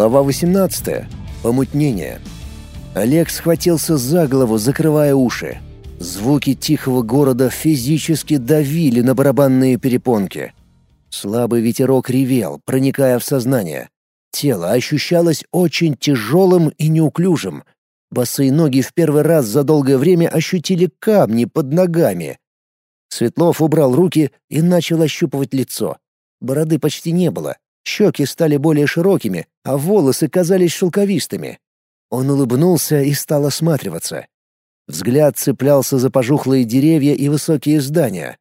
Глава 18. Помутнение. Олег схватился за голову, закрывая уши. Звуки тихого города физически давили на барабанные перепонки. Слабый ветерок ревел, проникая в сознание. Тело ощущалось очень тяжелым и неуклюжим. Босые ноги в первый раз за долгое время ощутили камни под ногами. Светлов убрал руки и начал ощупывать лицо. Бороды почти не было, Щеки стали более широкими, а волосы казались шелковистыми. Он улыбнулся и стал осматриваться. Взгляд цеплялся за пожухлые деревья и высокие здания.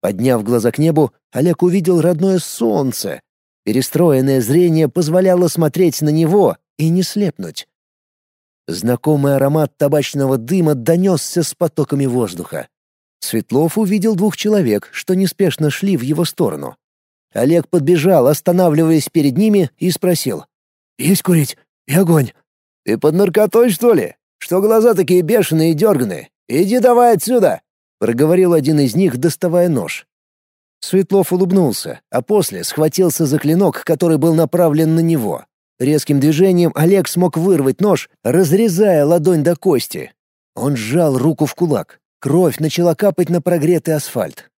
Подняв глаза к небу, Олег увидел родное солнце. Перестроенное зрение позволяло смотреть на него и не слепнуть. Знакомый аромат табачного дыма донесся с потоками воздуха. Светлов увидел двух человек, что неспешно шли в его сторону. Олег подбежал, останавливаясь перед ними, и спросил. «Есть курить? И огонь?» «Ты под наркотой, что ли? Что глаза такие бешеные и дерганые? Иди давай отсюда!» — проговорил один из них, доставая нож. Светлов улыбнулся, а после схватился за клинок, который был направлен на него. Резким движением Олег смог вырвать нож, разрезая ладонь до кости. Он сжал руку в кулак. Кровь начала капать на прогретый асфальт.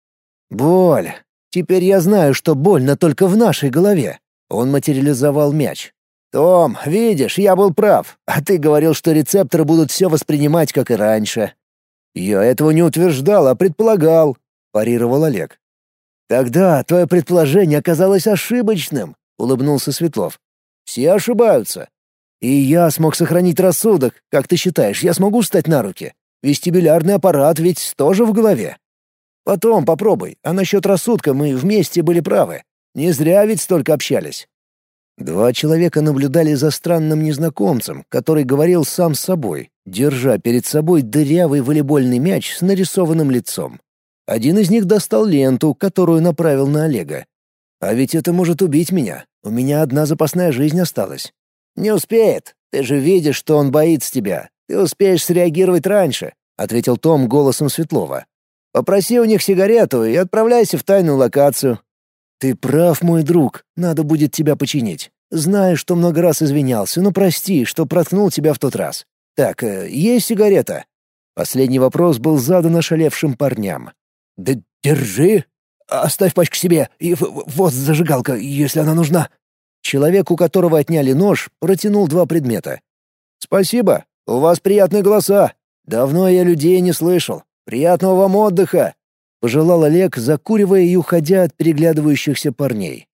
Боль. Теперь я знаю, что больно только в нашей голове. Он материализовал мяч. «Том, видишь, я был прав. А ты говорил, что рецепторы будут все воспринимать, как и раньше». «Я этого не утверждал, а предполагал», — парировал Олег. «Тогда твое предположение оказалось ошибочным», — улыбнулся Светлов. «Все ошибаются. И я смог сохранить рассудок. Как ты считаешь, я смогу встать на руки? Вестибулярный аппарат ведь тоже в голове». Потом попробуй, а насчет рассудка мы вместе были правы. Не зря ведь столько общались». Два человека наблюдали за странным незнакомцем, который говорил сам с собой, держа перед собой дырявый волейбольный мяч с нарисованным лицом. Один из них достал ленту, которую направил на Олега. «А ведь это может убить меня. У меня одна запасная жизнь осталась». «Не успеет. Ты же видишь, что он боится тебя. Ты успеешь среагировать раньше», — ответил Том голосом Светлова. Попроси у них сигарету и отправляйся в тайную локацию». «Ты прав, мой друг, надо будет тебя починить. Знаю, что много раз извинялся, но прости, что проткнул тебя в тот раз. Так, э, есть сигарета?» Последний вопрос был задан ошалевшим парням. «Да держи! Оставь пачку себе, и вот зажигалка, если она нужна». Человек, у которого отняли нож, протянул два предмета. «Спасибо, у вас приятные голоса. Давно я людей не слышал. Приятного вам отдыха!» — пожелал Олег, закуривая и уходя от переглядывающихся парней.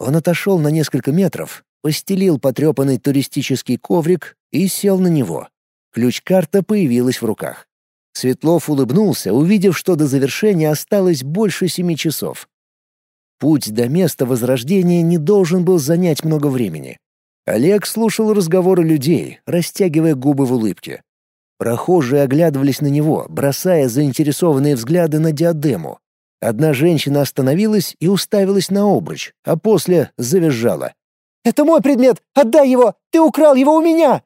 Он отошел на несколько метров, постелил потрепанный туристический коврик и сел на него. Ключ-карта появилась в руках. Светлов улыбнулся, увидев, что до завершения осталось больше семи часов. Путь до места возрождения не должен был занять много времени. Олег слушал разговоры людей, растягивая губы в улыбке. Прохожие оглядывались на него, бросая заинтересованные взгляды на диадему. Одна женщина остановилась и уставилась на обруч, а после завизжала. «Это мой предмет! Отдай его! Ты украл его у меня!»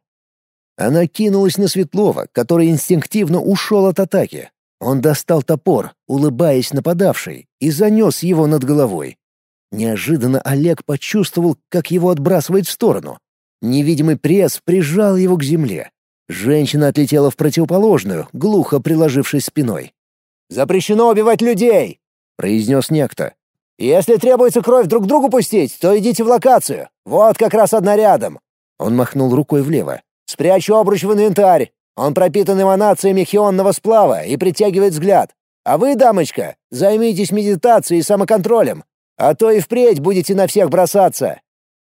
Она кинулась на Светлова, который инстинктивно ушел от атаки. Он достал топор, улыбаясь нападавшей, и занес его над головой. Неожиданно Олег почувствовал, как его отбрасывает в сторону. Невидимый пресс прижал его к земле. Женщина отлетела в противоположную, глухо приложившись спиной. «Запрещено убивать людей!» — произнес некто. «Если требуется кровь друг другу пустить, то идите в локацию. Вот как раз одна рядом». Он махнул рукой влево. «Спрячу обруч в инвентарь. Он пропитан эманациями хионного сплава и притягивает взгляд. А вы, дамочка, займитесь медитацией и самоконтролем. А то и впредь будете на всех бросаться.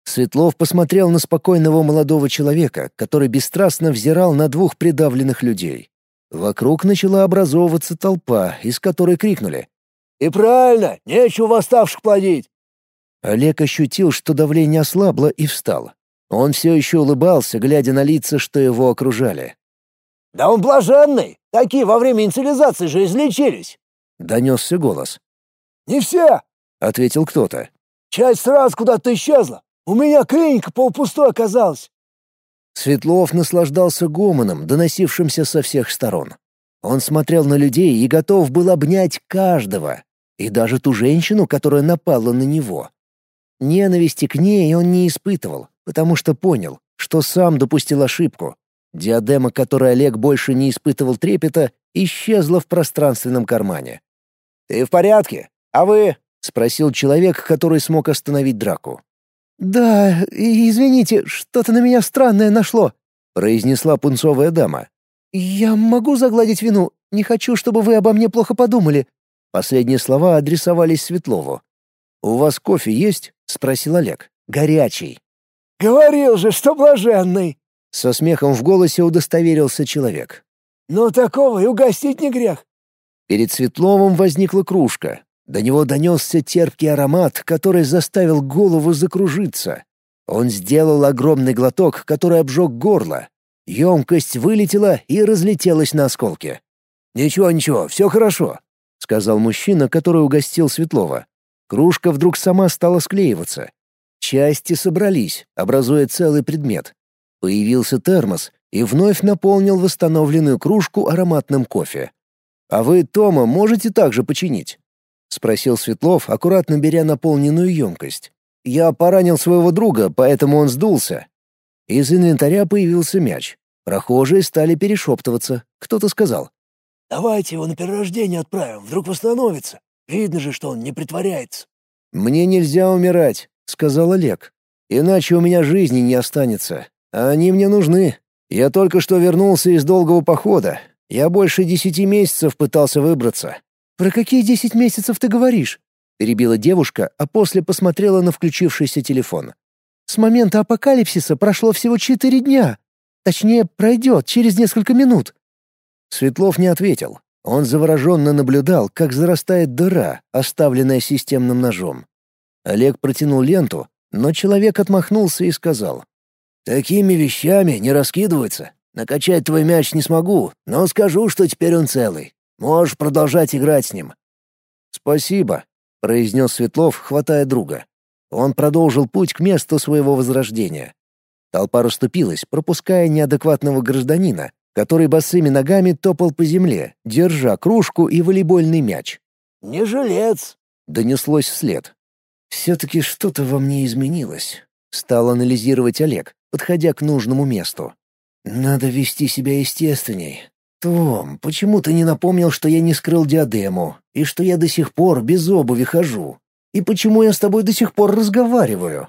Светлов посмотрел на спокойного молодого человека, который бесстрастно взирал на двух придавленных людей. Вокруг начала образовываться толпа, из которой крикнули. «И правильно, нечего восставших плодить!» Олег ощутил, что давление ослабло, и встал. Он все еще улыбался, глядя на лица, что его окружали. «Да он блаженный! Такие во время инициализации же излечились!» — донесся голос. «Не все!» — ответил кто-то. «Часть сразу куда-то исчезла. У меня клиника полпустой оказалась!» Светлов наслаждался гомоном, доносившимся со всех сторон. Он смотрел на людей и готов был обнять каждого, и даже ту женщину, которая напала на него. Ненависти к ней он не испытывал, потому что понял, что сам допустил ошибку. Диадема, которой Олег больше не испытывал трепета, исчезла в пространственном кармане. «Ты в порядке? А вы?» — спросил человек, который смог остановить драку. «Да, извините, что-то на меня странное нашло», — произнесла пунцовая дама. «Я могу загладить вину. Не хочу, чтобы вы обо мне плохо подумали». Последние слова адресовались Светлову. «У вас кофе есть?» — спросил Олег. «Горячий». «Говорил же, что блаженный!» Со смехом в голосе удостоверился человек. «Ну такого и угостить не грех». Перед Светловым возникла кружка. До него донесся терпкий аромат, который заставил голову закружиться. Он сделал огромный глоток, который обжег горло. Емкость вылетела и разлетелась на осколки. «Ничего, ничего, все хорошо», — сказал мужчина, который угостил Светлова. Кружка вдруг сама стала склеиваться. Части собрались, образуя целый предмет. Появился термос и вновь наполнил восстановленную кружку ароматным кофе. «А вы, Тома, можете также починить?» — спросил Светлов, аккуратно беря наполненную емкость. «Я поранил своего друга, поэтому он сдулся». Из инвентаря появился мяч. Прохожие стали перешептываться. Кто-то сказал. «Давайте его на перерождение отправим, вдруг восстановится. Видно же, что он не притворяется». «Мне нельзя умирать», — сказал Олег. «Иначе у меня жизни не останется. А они мне нужны. Я только что вернулся из долгого похода. Я больше десяти месяцев пытался выбраться». «Про какие десять месяцев ты говоришь?» — перебила девушка, а после посмотрела на включившийся телефон. «С момента апокалипсиса прошло всего четыре дня. Точнее, пройдет через несколько минут». Светлов не ответил. Он завороженно наблюдал, как зарастает дыра, оставленная системным ножом. Олег протянул ленту, но человек отмахнулся и сказал. «Такими вещами не раскидываются. Накачать твой мяч не смогу, но скажу, что теперь он целый. Можешь продолжать играть с ним». «Спасибо», — произнес Светлов, хватая друга. Он продолжил путь к месту своего возрождения. Толпа расступилась, пропуская неадекватного гражданина, который босыми ногами топал по земле, держа кружку и волейбольный мяч. «Не жилец!» — донеслось вслед. «Все-таки что-то во мне изменилось», — стал анализировать Олег, подходя к нужному месту. «Надо вести себя естественней. Том, почему ты не напомнил, что я не скрыл диадему, и что я до сих пор без обуви хожу? И почему я с тобой до сих пор разговариваю?»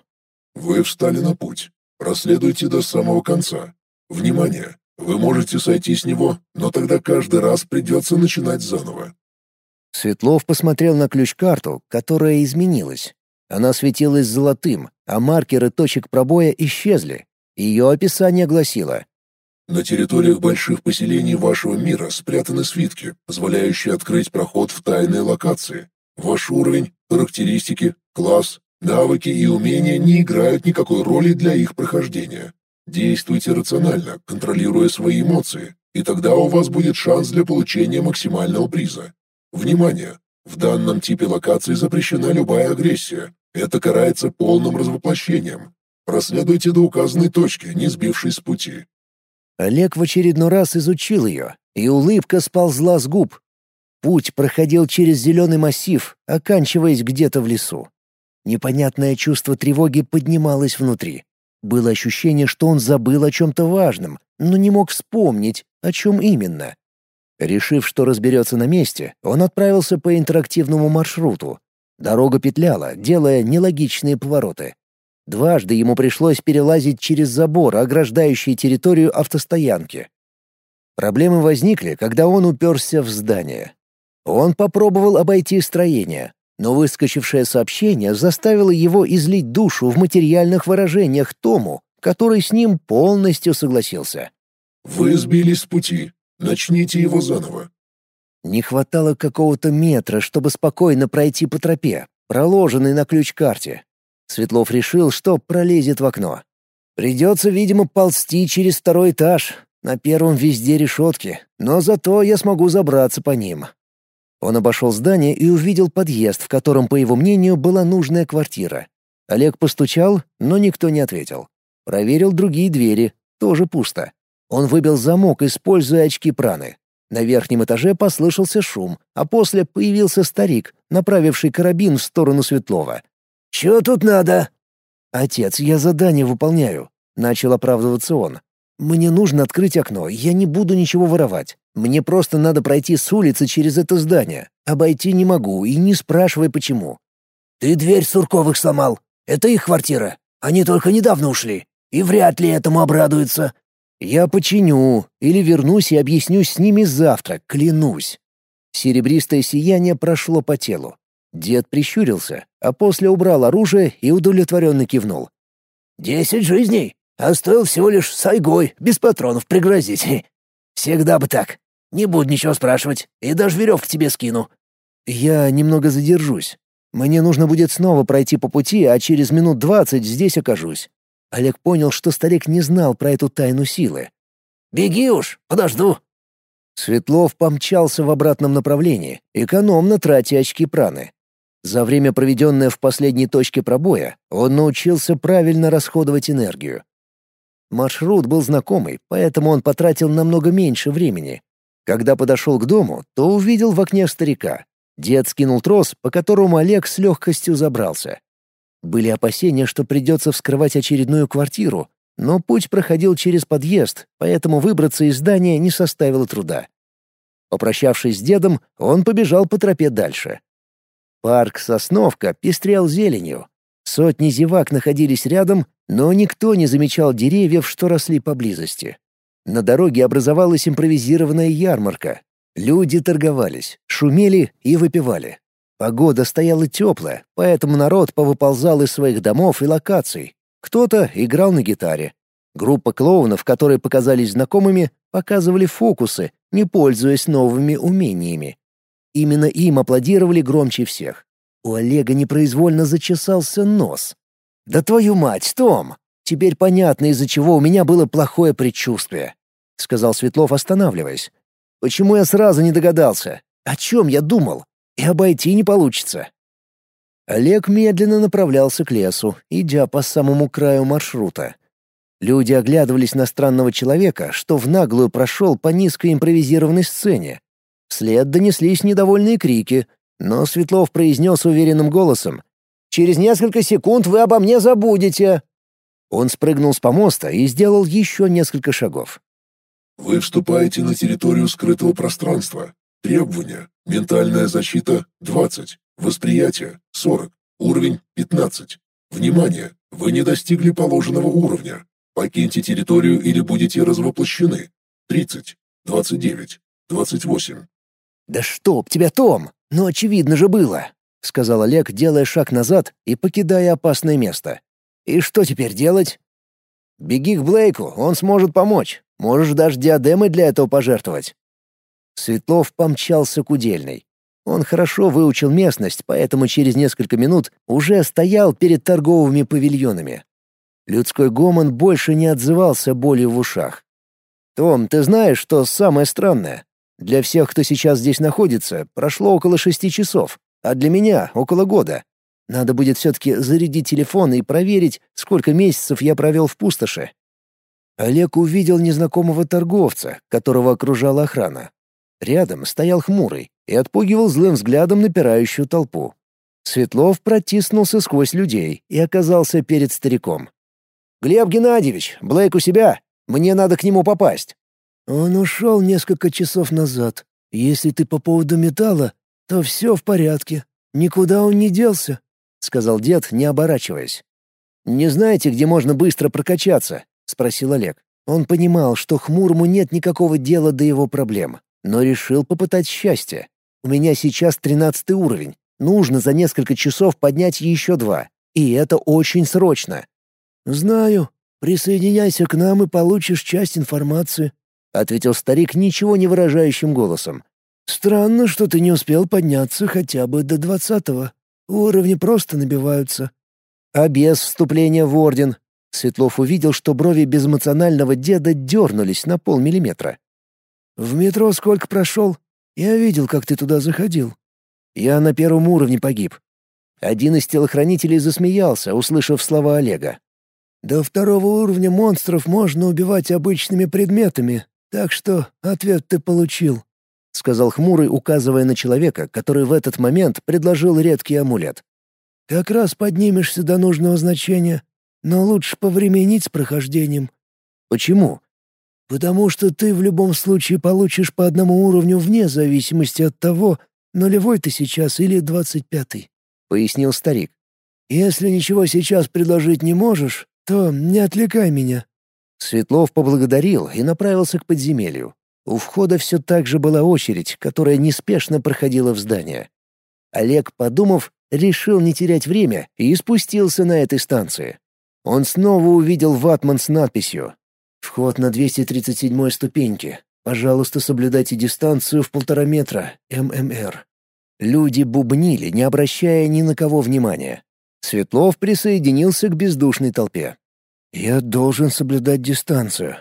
«Вы встали на путь. Проследуйте до самого конца. Внимание! Вы можете сойти с него, но тогда каждый раз придется начинать заново». Светлов посмотрел на ключ-карту, которая изменилась. Она светилась золотым, а маркеры точек пробоя исчезли. Ее описание гласило «На территориях больших поселений вашего мира спрятаны свитки, позволяющие открыть проход в тайные локации. Ваш уровень, характеристики, класс, навыки и умения не играют никакой роли для их прохождения. Действуйте рационально, контролируя свои эмоции, и тогда у вас будет шанс для получения максимального приза. Внимание! В данном типе локации запрещена любая агрессия. Это карается полным развоплощением. Проследуйте до указанной точки, не сбившись с пути. Олег в очередной раз изучил ее, и улыбка сползла с губ. Путь проходил через зеленый массив, оканчиваясь где-то в лесу. Непонятное чувство тревоги поднималось внутри. Было ощущение, что он забыл о чем-то важном, но не мог вспомнить, о чем именно. Решив, что разберется на месте, он отправился по интерактивному маршруту. Дорога петляла, делая нелогичные повороты. Дважды ему пришлось перелазить через забор, ограждающий территорию автостоянки. Проблемы возникли, когда он уперся в здание. Он попробовал обойти строение, но выскочившее сообщение заставило его излить душу в материальных выражениях Тому, который с ним полностью согласился. «Вы сбились с пути. Начните его заново». Не хватало какого-то метра, чтобы спокойно пройти по тропе, проложенной на ключ-карте. Светлов решил, что пролезет в окно. Придется, видимо, ползти через второй этаж. На первом везде решетки, но зато я смогу забраться по ним. Он обошел здание и увидел подъезд, в котором, по его мнению, была нужная квартира. Олег постучал, но никто не ответил. Проверил другие двери, тоже пусто. Он выбил замок, используя очки праны. На верхнем этаже послышался шум, а после появился старик, направивший карабин в сторону Светлова. «Чё тут надо?» «Отец, я задание выполняю», — начал оправдываться он. «Мне нужно открыть окно, я не буду ничего воровать. Мне просто надо пройти с улицы через это здание. Обойти не могу, и не спрашивай, почему». «Ты дверь Сурковых сломал. Это их квартира. Они только недавно ушли. И вряд ли этому обрадуются». «Я починю, или вернусь и объяснюсь с ними завтра, клянусь». Серебристое сияние прошло по телу. Дед прищурился, а после убрал оружие и удовлетворенно кивнул. «Десять жизней, а стоил всего лишь сайгой, без патронов пригрозить. Всегда бы так. Не буду ничего спрашивать, и даже веревку тебе скину». «Я немного задержусь. Мне нужно будет снова пройти по пути, а через минут двадцать здесь окажусь». Олег понял, что старик не знал про эту тайну силы. «Беги уж, подожду», Светлов помчался в обратном направлении, экономно тратя очки праны. За время, проведенное в последней точке пробоя, он научился правильно расходовать энергию. Маршрут был знакомый, поэтому он потратил намного меньше времени. Когда подошел к дому, то увидел в окне старика. Дед скинул трос, по которому Олег с легкостью забрался. Были опасения, что придется вскрывать очередную квартиру, но путь проходил через подъезд, поэтому выбраться из здания не составило труда. Попрощавшись с дедом, он побежал по тропе дальше. Парк Сосновка пестрел зеленью. Сотни зевак находились рядом, но никто не замечал деревьев, что росли поблизости. На дороге образовалась импровизированная ярмарка. Люди торговались, шумели и выпивали. Погода стояла теплая, поэтому народ повыползал из своих домов и локаций, кто-то играл на гитаре. Группа клоунов, которые показались знакомыми, показывали фокусы, не пользуясь новыми умениями. Именно им аплодировали громче всех. У Олега непроизвольно зачесался нос. «Да твою мать, Том! Теперь понятно, из-за чего у меня было плохое предчувствие», — сказал Светлов, останавливаясь. «Почему я сразу не догадался? О чем я думал? И обойти не получится». Олег медленно направлялся к лесу, идя по самому краю маршрута. Люди оглядывались на странного человека, что в наглую прошел по низкой импровизированной сцене. Вслед донеслись недовольные крики, но Светлов произнес уверенным голосом «Через несколько секунд вы обо мне забудете!» Он спрыгнул с помоста и сделал еще несколько шагов. «Вы вступаете на территорию скрытого пространства. Требования. Ментальная защита — 20. Восприятие — 40. Уровень — 15. Внимание! Вы не достигли положенного уровня. Покиньте территорию или будете развоплощены. 30. 29. 28. «Да чтоб тебя, Том! Ну, очевидно же было!» — сказал Олег, делая шаг назад и покидая опасное место. «И что теперь делать?» «Беги к Блейку, он сможет помочь. Можешь даже диадемы для этого пожертвовать». Светлов помчался к удельной. Он хорошо выучил местность, поэтому через несколько минут уже стоял перед торговыми павильонами. Людской гомон больше не отзывался болью в ушах. «Том, ты знаешь, что самое странное? Для всех, кто сейчас здесь находится, прошло около шести часов, а для меня — около года. Надо будет все-таки зарядить телефон и проверить, сколько месяцев я провел в пустоши». Олег увидел незнакомого торговца, которого окружала охрана. Рядом стоял хмурый и отпугивал злым взглядом напирающую толпу. Светлов протиснулся сквозь людей и оказался перед стариком. «Глеб Геннадьевич, Блейк у себя. Мне надо к нему попасть». «Он ушел несколько часов назад. Если ты по поводу металла, то все в порядке. Никуда он не делся», — сказал дед, не оборачиваясь. «Не знаете, где можно быстро прокачаться?» — спросил Олег. Он понимал, что Хмурому нет никакого дела до его проблем но решил попытать счастье. У меня сейчас тринадцатый уровень. Нужно за несколько часов поднять еще два. И это очень срочно. «Знаю. Присоединяйся к нам и получишь часть информации», — ответил старик ничего не выражающим голосом. «Странно, что ты не успел подняться хотя бы до двадцатого. Уровни просто набиваются». «А без вступления в Орден?» Светлов увидел, что брови безэмоционального деда дернулись на полмиллиметра. «В метро сколько прошел? Я видел, как ты туда заходил». «Я на первом уровне погиб». Один из телохранителей засмеялся, услышав слова Олега. «До второго уровня монстров можно убивать обычными предметами, так что ответ ты получил», — сказал Хмурый, указывая на человека, который в этот момент предложил редкий амулет. «Как раз поднимешься до нужного значения, но лучше повременить с прохождением». «Почему?» «Потому что ты в любом случае получишь по одному уровню вне зависимости от того, нулевой ты сейчас или двадцать пятый», — пояснил старик. «Если ничего сейчас предложить не можешь, то не отвлекай меня». Светлов поблагодарил и направился к подземелью. У входа все так же была очередь, которая неспешно проходила в здание. Олег, подумав, решил не терять время и спустился на этой станции. Он снова увидел ватман с надписью «Вход на 237 ступеньке. Пожалуйста, соблюдайте дистанцию в полтора метра. ММР». Люди бубнили, не обращая ни на кого внимания. Светлов присоединился к бездушной толпе. «Я должен соблюдать дистанцию»,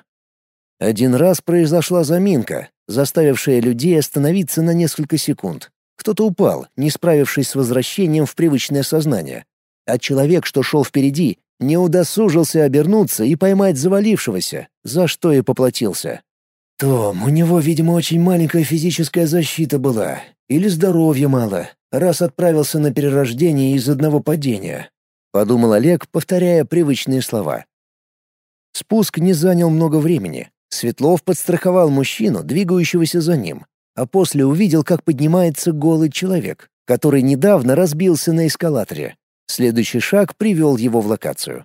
один раз произошла заминка, заставившая людей остановиться на несколько секунд. Кто-то упал, не справившись с возвращением в привычное сознание. А человек, что шел впереди, не удосужился обернуться и поймать завалившегося, за что и поплатился. «Том, у него, видимо, очень маленькая физическая защита была. Или здоровья мало, раз отправился на перерождение из одного падения», — подумал Олег, повторяя привычные слова. Спуск не занял много времени. Светлов подстраховал мужчину, двигающегося за ним, а после увидел, как поднимается голый человек, который недавно разбился на эскалаторе. Следующий шаг привел его в локацию.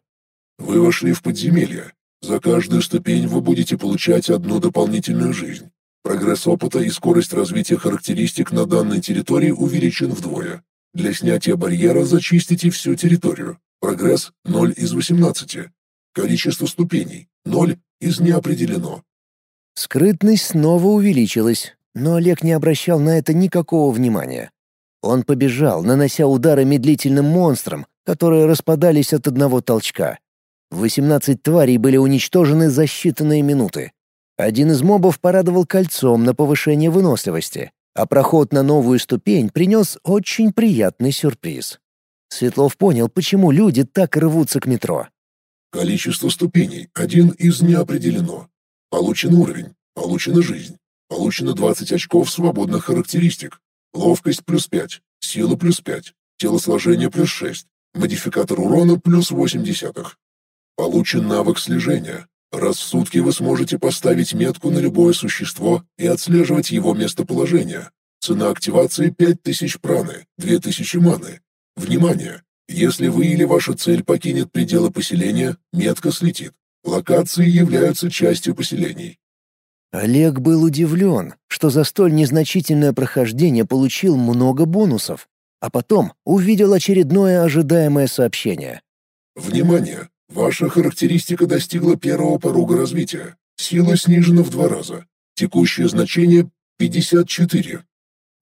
«Вы вошли в подземелье. За каждую ступень вы будете получать одну дополнительную жизнь. Прогресс опыта и скорость развития характеристик на данной территории увеличен вдвое. Для снятия барьера зачистите всю территорию. Прогресс 0 из 18. Количество ступеней 0 из не определено. Скрытность снова увеличилась, но Олег не обращал на это никакого внимания. Он побежал, нанося удары медлительным монстрам, которые распадались от одного толчка. Восемнадцать тварей были уничтожены за считанные минуты. Один из мобов порадовал кольцом на повышение выносливости, а проход на новую ступень принес очень приятный сюрприз. Светлов понял, почему люди так рвутся к метро. Количество ступеней – один из не. Получен уровень, получена жизнь, получено 20 очков свободных характеристик. Ловкость плюс 5, сила плюс 5, телосложение плюс 6, модификатор урона плюс 8 десятых. Получен навык слежения. Раз в сутки вы сможете поставить метку на любое существо и отслеживать его местоположение. Цена активации 5000 праны, 2000 маны. Внимание! Если вы или ваша цель покинет пределы поселения, метка слетит. Локации являются частью поселений. Олег был удивлен, что за столь незначительное прохождение получил много бонусов, а потом увидел очередное ожидаемое сообщение. Внимание! Ваша характеристика достигла первого порога развития. Сила снижена в два раза. Текущее значение — 54.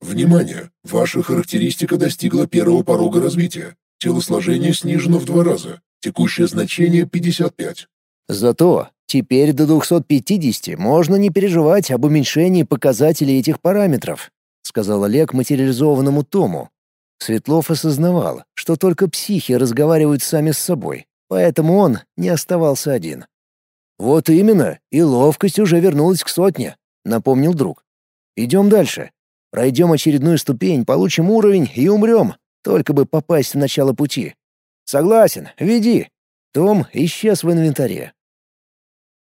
Внимание! Ваша характеристика достигла первого порога развития. Телосложение снижено в два раза. Текущее значение 55. Зато теперь до 250 можно не переживать об уменьшении показателей этих параметров, сказал Олег материализованному Тому. Светлов осознавал, что только психи разговаривают сами с собой, поэтому он не оставался один. «Вот именно, и ловкость уже вернулась к сотне», — напомнил друг. «Идем дальше. Пройдем очередную ступень, получим уровень и умрем, только бы попасть в начало пути. Согласен, веди. Том исчез в инвентаре.